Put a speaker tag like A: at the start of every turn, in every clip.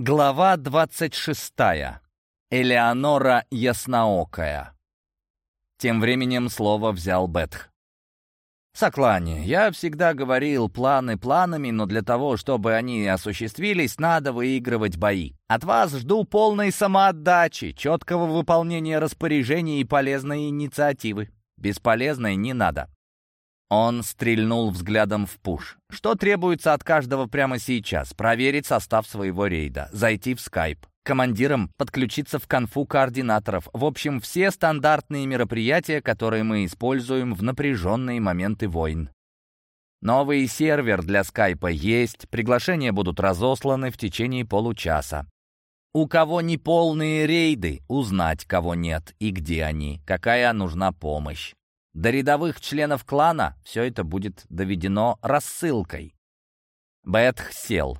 A: Глава 26. Элеонора Ясноокая. Тем временем слово взял Бетх. «Соклани, я всегда говорил, планы планами, но для того, чтобы они осуществились, надо выигрывать бои. От вас жду полной самоотдачи, четкого выполнения распоряжений и полезной инициативы. Бесполезной не надо. Он стрельнул взглядом в пуш. Что требуется от каждого прямо сейчас? Проверить состав своего рейда, зайти в скайп, командирам подключиться в конфу координаторов. В общем, все стандартные мероприятия, которые мы используем в напряженные моменты войн. Новый сервер для скайпа есть, приглашения будут разосланы в течение получаса. У кого не полные рейды, узнать, кого нет и где они, какая нужна помощь. До рядовых членов клана все это будет доведено рассылкой. Бетх сел.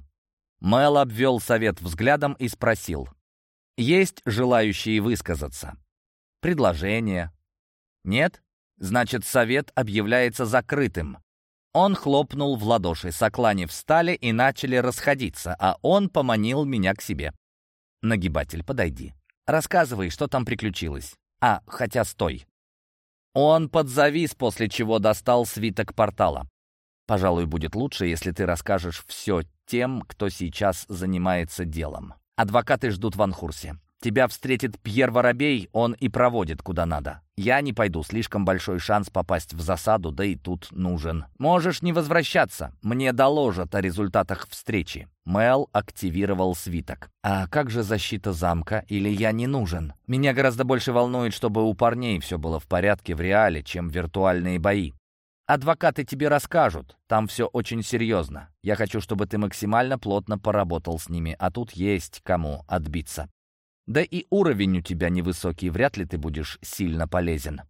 A: Мел обвел совет взглядом и спросил. «Есть желающие высказаться? Предложение? Нет? Значит, совет объявляется закрытым». Он хлопнул в ладоши, соклани встали и начали расходиться, а он поманил меня к себе. «Нагибатель, подойди. Рассказывай, что там приключилось. А, хотя стой. Он подзавис, после чего достал свиток портала. «Пожалуй, будет лучше, если ты расскажешь все тем, кто сейчас занимается делом. Адвокаты ждут в Анхурсе. Тебя встретит Пьер Воробей, он и проводит куда надо. Я не пойду, слишком большой шанс попасть в засаду, да и тут нужен. Можешь не возвращаться, мне доложат о результатах встречи». Мел активировал свиток. «А как же защита замка? Или я не нужен? Меня гораздо больше волнует, чтобы у парней все было в порядке в реале, чем виртуальные бои. Адвокаты тебе расскажут, там все очень серьезно. Я хочу, чтобы ты максимально плотно поработал с ними, а тут есть кому отбиться. Да и уровень у тебя невысокий, вряд ли ты будешь сильно полезен.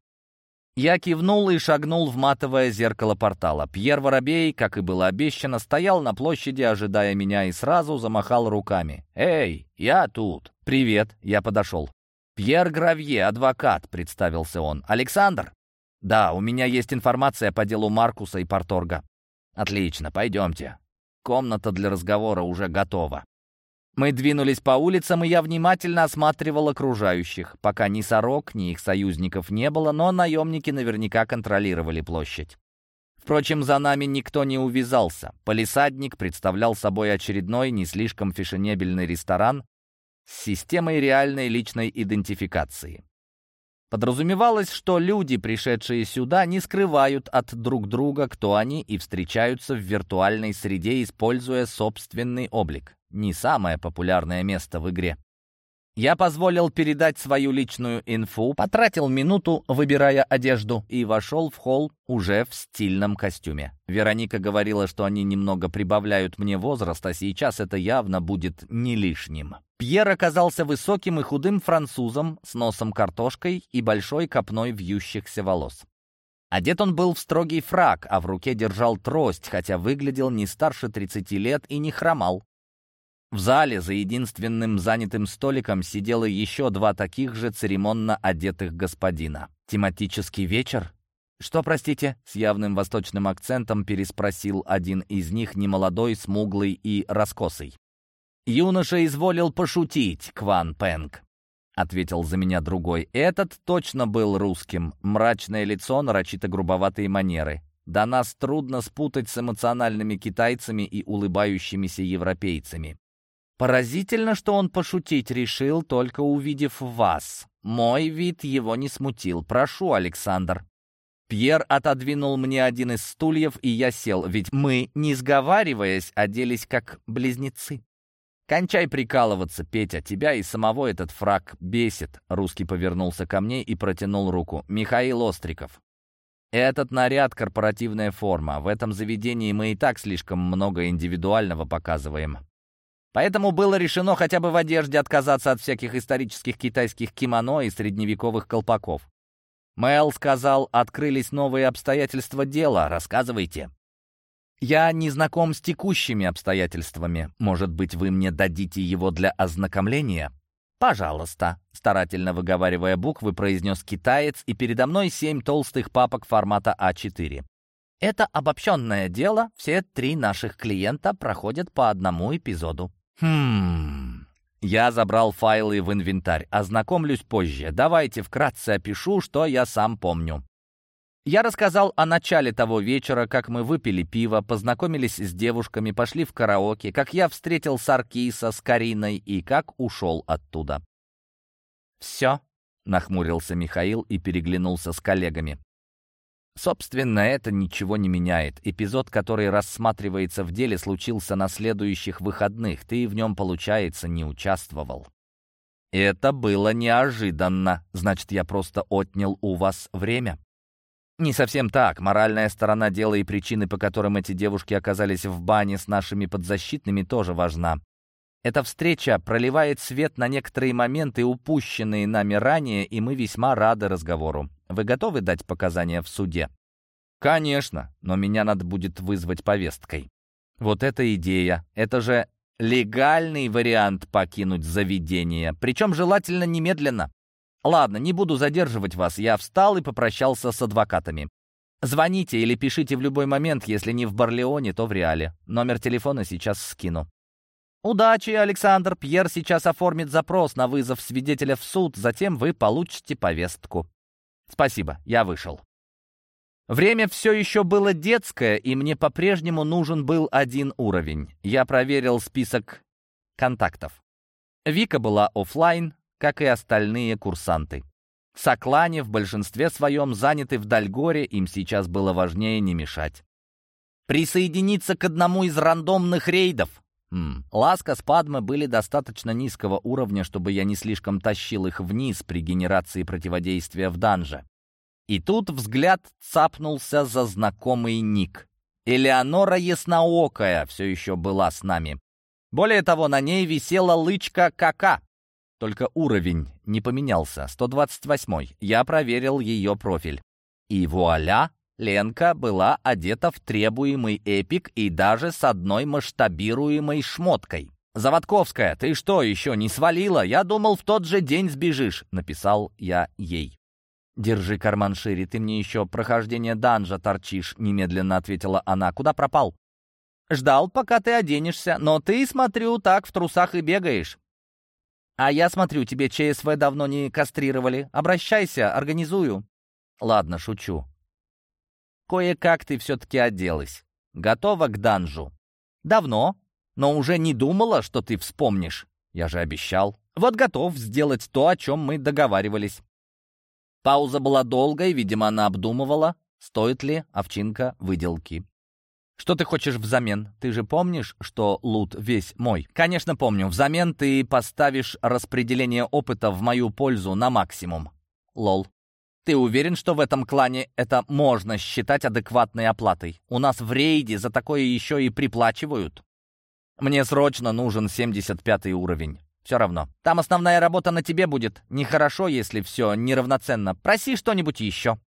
A: Я кивнул и шагнул в матовое зеркало портала. Пьер Воробей, как и было обещано, стоял на площади, ожидая меня, и сразу замахал руками. «Эй, я тут!» «Привет!» — я подошел. «Пьер Гравье, адвокат», — представился он. «Александр?» «Да, у меня есть информация по делу Маркуса и Порторга». «Отлично, пойдемте. Комната для разговора уже готова». Мы двинулись по улицам, и я внимательно осматривал окружающих. Пока ни сорок, ни их союзников не было, но наемники наверняка контролировали площадь. Впрочем, за нами никто не увязался. Полисадник представлял собой очередной, не слишком фешенебельный ресторан с системой реальной личной идентификации. Подразумевалось, что люди, пришедшие сюда, не скрывают от друг друга, кто они, и встречаются в виртуальной среде, используя собственный облик. Не самое популярное место в игре. Я позволил передать свою личную инфу, потратил минуту, выбирая одежду, и вошел в холл уже в стильном костюме. Вероника говорила, что они немного прибавляют мне возраст, а сейчас это явно будет не лишним. Пьер оказался высоким и худым французом с носом картошкой и большой копной вьющихся волос. Одет он был в строгий фраг, а в руке держал трость, хотя выглядел не старше 30 лет и не хромал. В зале за единственным занятым столиком сидело еще два таких же церемонно одетых господина. «Тематический вечер?» «Что, простите?» — с явным восточным акцентом переспросил один из них, немолодой, смуглый и раскосый. «Юноша изволил пошутить, Кван Пэнг», — ответил за меня другой. «Этот точно был русским. Мрачное лицо, нарочито грубоватые манеры. Да нас трудно спутать с эмоциональными китайцами и улыбающимися европейцами. Поразительно, что он пошутить решил, только увидев вас. Мой вид его не смутил. Прошу, Александр. Пьер отодвинул мне один из стульев, и я сел, ведь мы, не сговариваясь, оделись как близнецы. «Кончай прикалываться, Петя, тебя и самого этот фраг бесит», Русский повернулся ко мне и протянул руку. «Михаил Остриков». «Этот наряд — корпоративная форма. В этом заведении мы и так слишком много индивидуального показываем. Поэтому было решено хотя бы в одежде отказаться от всяких исторических китайских кимоно и средневековых колпаков. Мэл сказал, открылись новые обстоятельства дела, рассказывайте. Я не знаком с текущими обстоятельствами. Может быть, вы мне дадите его для ознакомления? Пожалуйста, старательно выговаривая буквы, произнес китаец, и передо мной семь толстых папок формата А4. Это обобщенное дело, все три наших клиента проходят по одному эпизоду. «Хм...» Я забрал файлы в инвентарь. Ознакомлюсь позже. Давайте вкратце опишу, что я сам помню. Я рассказал о начале того вечера, как мы выпили пиво, познакомились с девушками, пошли в караоке, как я встретил Саркиса с Кариной и как ушел оттуда. «Все?» — нахмурился Михаил и переглянулся с коллегами. Собственно, это ничего не меняет. Эпизод, который рассматривается в деле, случился на следующих выходных. Ты в нем, получается, не участвовал. Это было неожиданно. Значит, я просто отнял у вас время? Не совсем так. Моральная сторона дела и причины, по которым эти девушки оказались в бане с нашими подзащитными, тоже важна. Эта встреча проливает свет на некоторые моменты, упущенные нами ранее, и мы весьма рады разговору. Вы готовы дать показания в суде? Конечно, но меня надо будет вызвать повесткой. Вот эта идея. Это же легальный вариант покинуть заведение, причем желательно немедленно. Ладно, не буду задерживать вас. Я встал и попрощался с адвокатами. Звоните или пишите в любой момент, если не в Барлеоне, то в Реале. Номер телефона сейчас скину. «Удачи, Александр. Пьер сейчас оформит запрос на вызов свидетеля в суд, затем вы получите повестку». «Спасибо, я вышел». Время все еще было детское, и мне по-прежнему нужен был один уровень. Я проверил список контактов. Вика была офлайн, как и остальные курсанты. Соклане в большинстве своем заняты в Дальгоре, им сейчас было важнее не мешать. Присоединиться к одному из рандомных рейдов. Хм. Ласка с Падмой были достаточно низкого уровня, чтобы я не слишком тащил их вниз при генерации противодействия в данже. И тут взгляд цапнулся за знакомый ник. Элеонора Ясноокая все еще была с нами. Более того, на ней висела лычка КК. Только уровень не поменялся, 128-й. Я проверил ее профиль. И вуаля, Ленка была одета в требуемый эпик и даже с одной масштабируемой шмоткой. «Заводковская, ты что, еще не свалила? Я думал, в тот же день сбежишь», — написал я ей. «Держи карман шире, ты мне еще прохождение данжа торчишь», — немедленно ответила она. «Куда пропал?» «Ждал, пока ты оденешься, но ты, смотрю, так в трусах и бегаешь». «А я смотрю, тебе ЧСВ давно не кастрировали. Обращайся, организую». «Ладно, шучу. Кое-как ты все-таки оделась. Готова к данжу?» «Давно, но уже не думала, что ты вспомнишь. Я же обещал. Вот готов сделать то, о чем мы договаривались». Пауза была долгой, видимо, она обдумывала, стоит ли овчинка выделки. «Что ты хочешь взамен? Ты же помнишь, что лут весь мой?» «Конечно помню. Взамен ты поставишь распределение опыта в мою пользу на максимум». «Лол. Ты уверен, что в этом клане это можно считать адекватной оплатой? У нас в рейде за такое еще и приплачивают». «Мне срочно нужен 75 уровень. Все равно. Там основная работа на тебе будет. Нехорошо, если все неравноценно. Проси что-нибудь еще».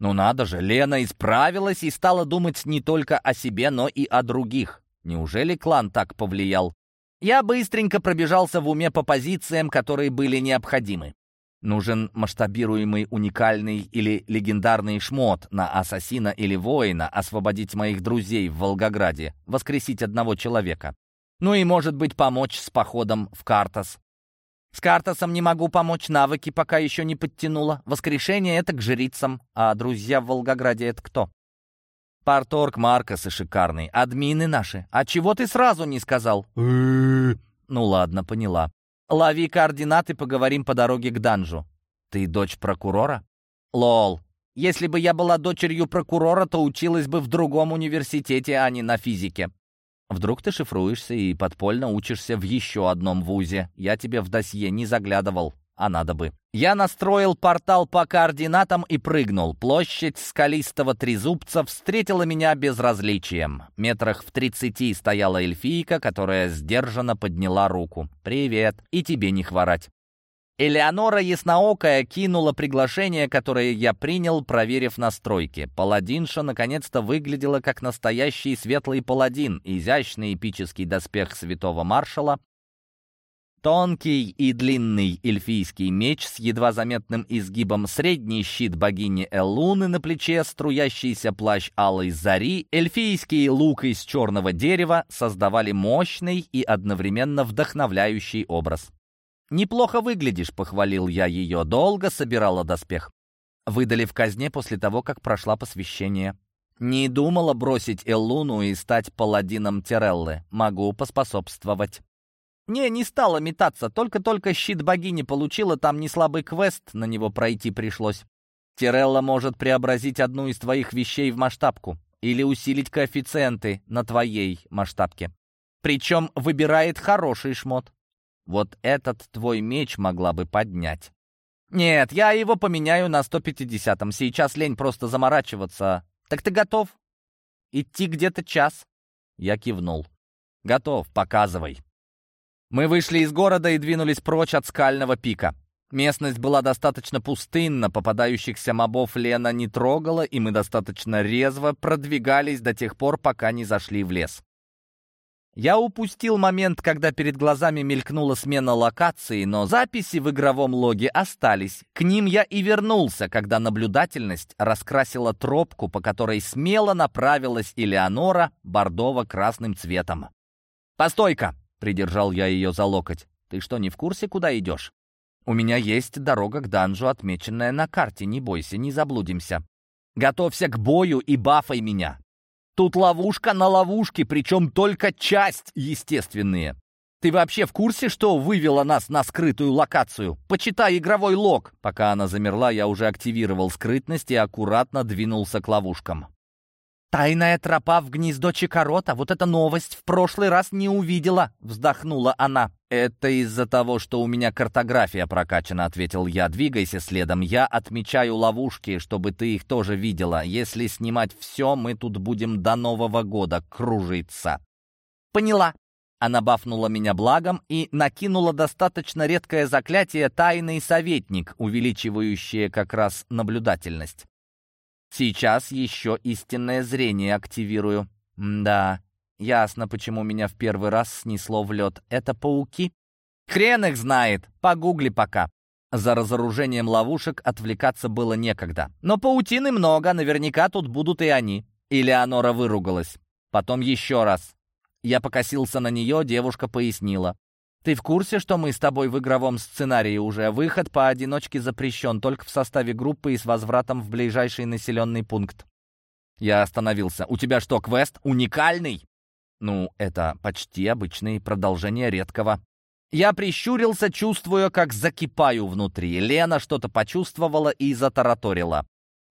A: Ну надо же, Лена исправилась и стала думать не только о себе, но и о других. Неужели клан так повлиял? Я быстренько пробежался в уме по позициям, которые были необходимы. Нужен масштабируемый уникальный или легендарный шмот на ассасина или воина, освободить моих друзей в Волгограде, воскресить одного человека. Ну и, может быть, помочь с походом в Картас. С Картасом не могу помочь, навыки пока еще не подтянула. Воскрешение — это к жрицам, а друзья в Волгограде — это кто? Парторг Маркос и шикарный. Админы наши. А чего ты сразу не сказал? ну ладно, поняла. Лови координаты, поговорим по дороге к данжу. Ты дочь прокурора? Лол. Если бы я была дочерью прокурора, то училась бы в другом университете, а не на физике. Вдруг ты шифруешься и подпольно учишься в еще одном вузе. Я тебе в досье не заглядывал, а надо бы. Я настроил портал по координатам и прыгнул. Площадь скалистого трезубца встретила меня безразличием. Метрах в тридцати стояла эльфийка, которая сдержанно подняла руку. «Привет, и тебе не хворать». Элеонора Ясноокая кинула приглашение, которое я принял, проверив настройки. Паладинша наконец-то выглядела как настоящий светлый паладин, изящный эпический доспех святого маршала, Тонкий и длинный эльфийский меч с едва заметным изгибом, средний щит богини Элуны на плече, струящийся плащ алой зари, эльфийский лук из черного дерева создавали мощный и одновременно вдохновляющий образ. «Неплохо выглядишь», — похвалил я ее, долго собирала доспех. Выдали в казне после того, как прошла посвящение. Не думала бросить Эллуну и стать паладином Тиреллы. Могу поспособствовать. Не, не стала метаться, только-только щит богини получила, там не слабый квест, на него пройти пришлось. Тирелла может преобразить одну из твоих вещей в масштабку или усилить коэффициенты на твоей масштабке. Причем выбирает хороший шмот. Вот этот твой меч могла бы поднять. Нет, я его поменяю на 150-м. Сейчас лень просто заморачиваться. Так ты готов? Идти где-то час? Я кивнул. Готов, показывай. Мы вышли из города и двинулись прочь от скального пика. Местность была достаточно пустынна, попадающихся мобов Лена не трогала, и мы достаточно резво продвигались до тех пор, пока не зашли в лес. Я упустил момент, когда перед глазами мелькнула смена локации, но записи в игровом логе остались. К ним я и вернулся, когда наблюдательность раскрасила тропку, по которой смело направилась Элеонора бордово-красным цветом. «Постой-ка!» — придержал я ее за локоть. «Ты что, не в курсе, куда идешь?» «У меня есть дорога к данжу, отмеченная на карте. Не бойся, не заблудимся. Готовься к бою и бафай меня. Тут ловушка на ловушке, причем только часть естественные. Ты вообще в курсе, что вывела нас на скрытую локацию? Почитай игровой лог. Пока она замерла, я уже активировал скрытность и аккуратно двинулся к ловушкам. «Тайная тропа в гнездо Чикорота. Вот эта новость в прошлый раз не увидела», — вздохнула она. «Это из-за того, что у меня картография прокачана», — ответил я. «Двигайся следом. Я отмечаю ловушки, чтобы ты их тоже видела. Если снимать все, мы тут будем до Нового года кружиться». «Поняла». Она бафнула меня благом и накинула достаточно редкое заклятие «Тайный советник», увеличивающее как раз наблюдательность. Сейчас еще истинное зрение активирую. да, ясно, почему меня в первый раз снесло в лед. Это пауки? Хрен их знает. Погугли пока. За разоружением ловушек отвлекаться было некогда. Но паутины много, наверняка тут будут и они. Элеонора выругалась. Потом еще раз. Я покосился на нее, девушка пояснила. Ты в курсе, что мы с тобой в игровом сценарии уже? Выход поодиночке запрещен, только в составе группы и с возвратом в ближайший населенный пункт. Я остановился. У тебя что, квест уникальный? Ну, это почти обычное продолжение редкого. Я прищурился, чувствуя, как закипаю внутри. Лена что-то почувствовала и затараторила.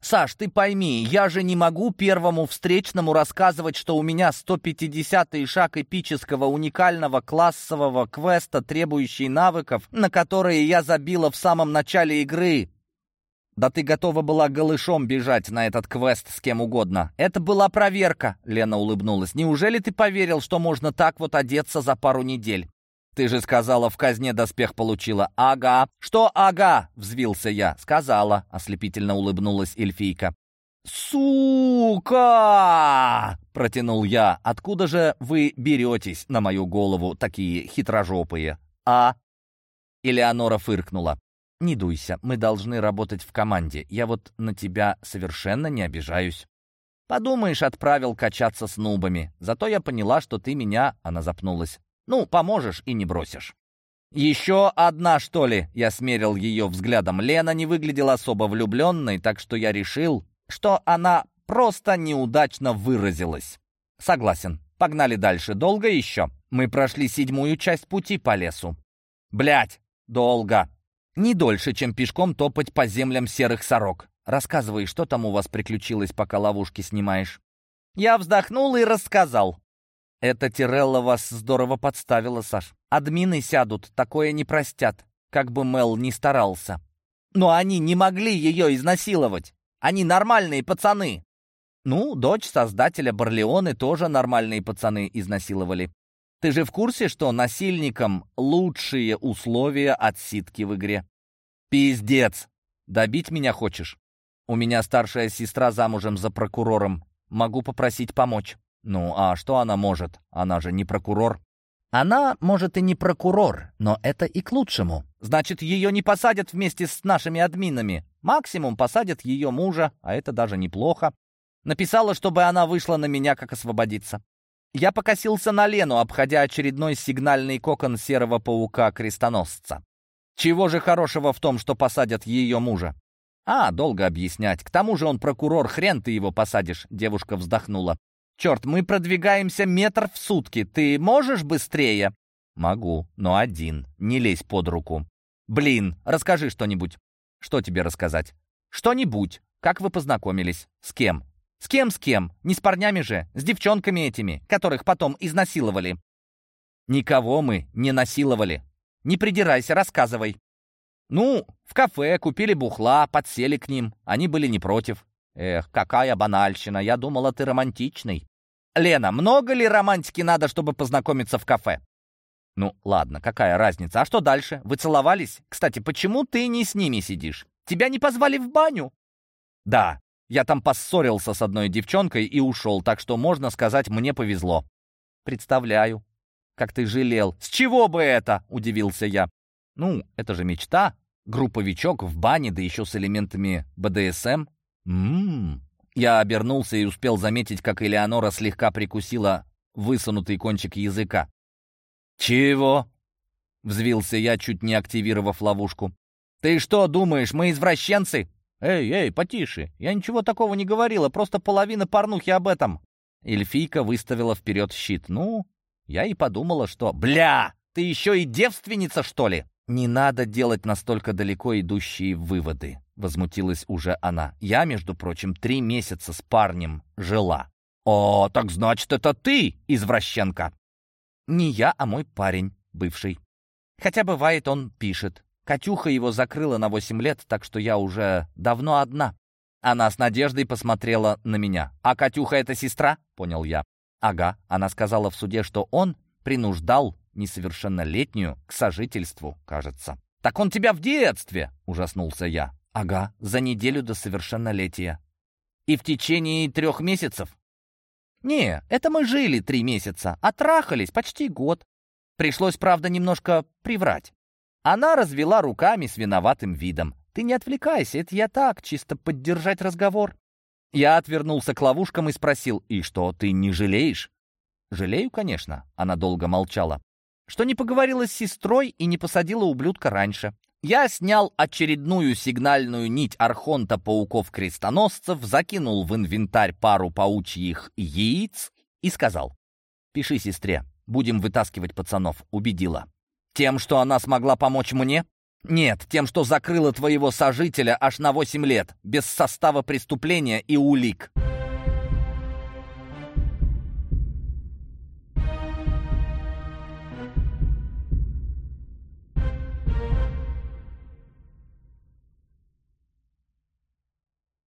A: «Саш, ты пойми, я же не могу первому встречному рассказывать, что у меня 150-й шаг эпического уникального классового квеста, требующий навыков, на которые я забила в самом начале игры. Да ты готова была голышом бежать на этот квест с кем угодно. Это была проверка, Лена улыбнулась. Неужели ты поверил, что можно так вот одеться за пару недель? «Ты же сказала, в казне доспех получила». «Ага». «Что ага?» — взвился я. «Сказала», — ослепительно улыбнулась эльфийка. «Сука!» — протянул я. «Откуда же вы беретесь на мою голову, такие хитрожопые?» «А?» Элеонора фыркнула. «Не дуйся, мы должны работать в команде. Я вот на тебя совершенно не обижаюсь». «Подумаешь, отправил качаться с нубами. Зато я поняла, что ты меня...» Она запнулась. Ну, поможешь и не бросишь. «Еще одна, что ли?» — я смерил ее взглядом. Лена не выглядела особо влюбленной, так что я решил, что она просто неудачно выразилась. «Согласен. Погнали дальше. Долго еще?» Мы прошли седьмую часть пути по лесу. Блять, долго. Не дольше, чем пешком топать по землям серых сорок. Рассказывай, что там у вас приключилось, пока ловушки снимаешь. Я вздохнул и рассказал. «Это Тирелла вас здорово подставила, Саш. Админы сядут, такое не простят, как бы Мел ни старался. Но они не могли ее изнасиловать. Они нормальные пацаны». Ну, дочь создателя Барлеоны тоже нормальные пацаны изнасиловали. Ты же в курсе, что насильникам лучшие условия отсидки в игре? Пиздец! Добить меня хочешь? У меня старшая сестра замужем за прокурором. Могу попросить помочь. Ну, а что она может? Она же не прокурор. Она, может, и не прокурор, но это и к лучшему. Значит, ее не посадят вместе с нашими админами. Максимум посадят ее мужа, а это даже неплохо. Написала, чтобы она вышла на меня, как освободиться. Я покосился на Лену, обходя очередной сигнальный кокон серого паука-крестоносца. Чего же хорошего в том, что посадят ее мужа? А, долго объяснять. К тому же он прокурор, хрен ты его посадишь, девушка вздохнула. Черт, мы продвигаемся метр в сутки. Ты можешь быстрее? Могу, но один. Не лезь под руку. Блин, расскажи что-нибудь. Что тебе рассказать? Что-нибудь. Как вы познакомились? С кем? С кем, с кем? Не с парнями же, с девчонками этими, которых потом изнасиловали. Никого мы не насиловали. Не придирайся, рассказывай. Ну, в кафе купили бухла, подсели к ним. Они были не против. Эх, какая банальщина, я думала, ты романтичный. Лена, много ли романтики надо, чтобы познакомиться в кафе? Ну, ладно, какая разница? А что дальше? Вы целовались? Кстати, почему ты не с ними сидишь? Тебя не позвали в баню? Да, я там поссорился с одной девчонкой и ушел, так что, можно сказать, мне повезло. Представляю, как ты жалел. С чего бы это? Удивился я. Ну, это же мечта. Групповичок в бане, да еще с элементами БДСМ. Ммм. Я обернулся и успел заметить, как Элеонора слегка прикусила высунутый кончик языка. «Чего?» — взвился я, чуть не активировав ловушку. «Ты что думаешь, мы извращенцы?» «Эй, эй, потише! Я ничего такого не говорила, просто половина порнухи об этом!» Эльфийка выставила вперед щит. «Ну, я и подумала, что... Бля! Ты еще и девственница, что ли?» «Не надо делать настолько далеко идущие выводы», — возмутилась уже она. «Я, между прочим, три месяца с парнем жила». «О, так значит, это ты, извращенка!» «Не я, а мой парень, бывший. Хотя, бывает, он пишет. Катюха его закрыла на восемь лет, так что я уже давно одна». Она с надеждой посмотрела на меня. «А Катюха — это сестра?» — понял я. «Ага». Она сказала в суде, что он принуждал несовершеннолетнюю к сожительству, кажется. «Так он тебя в детстве!» — ужаснулся я. «Ага, за неделю до совершеннолетия». «И в течение трех месяцев?» «Не, это мы жили три месяца, а трахались почти год. Пришлось, правда, немножко приврать». Она развела руками с виноватым видом. «Ты не отвлекайся, это я так, чисто поддержать разговор». Я отвернулся к ловушкам и спросил, «И что, ты не жалеешь?» «Жалею, конечно», — она долго молчала что не поговорила с сестрой и не посадила ублюдка раньше. Я снял очередную сигнальную нить архонта пауков-крестоносцев, закинул в инвентарь пару паучьих яиц и сказал, «Пиши сестре, будем вытаскивать пацанов», убедила. «Тем, что она смогла помочь мне?» «Нет, тем, что закрыла твоего сожителя аж на восемь лет, без состава преступления и улик».